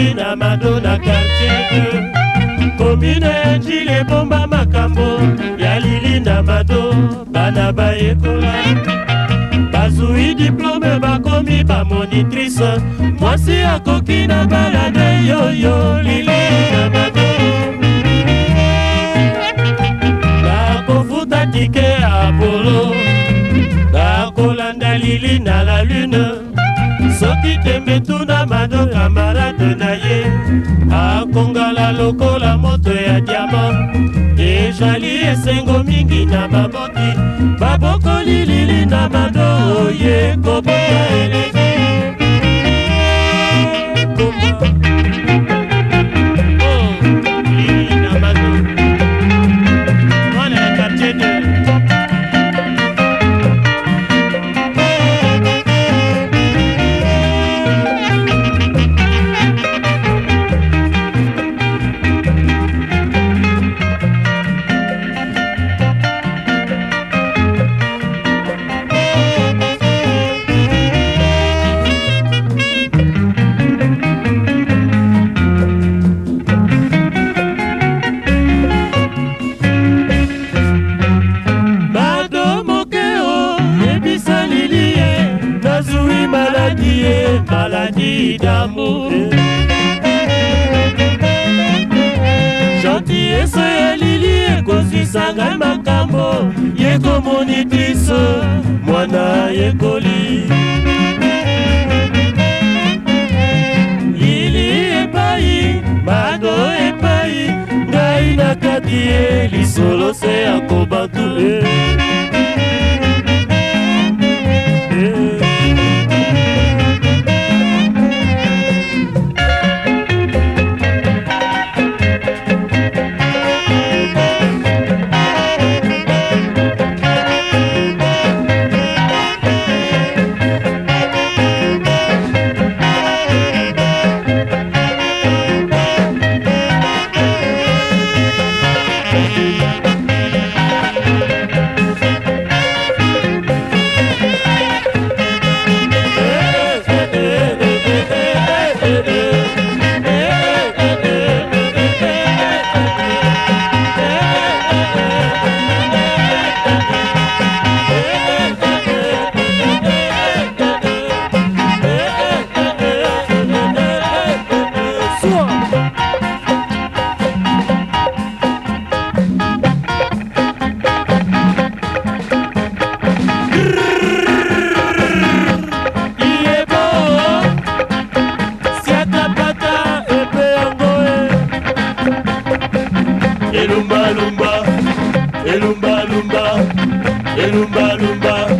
ezali na mado na kartier 2 komine enjili ebomba makambo ya lilinda mado bana bayekola bazwi diplome bakomi bamonitrice mwasi akoki na balade yoyo lilinda mado bakofuta tike apolo bakolanda lili na la lune soki tembe tuna mado kamara lokola moto ya diamant ezali esengo mingi na baboki babokoli lili na mando oye kobota ye maladi d'amour janti yeso elili ekosisa ngai makambo yekomoni kristo mwana yekoli lili epai mago epai ngai nakati ye lisolo se akobatu e eh. elumba lumba elumba lumba.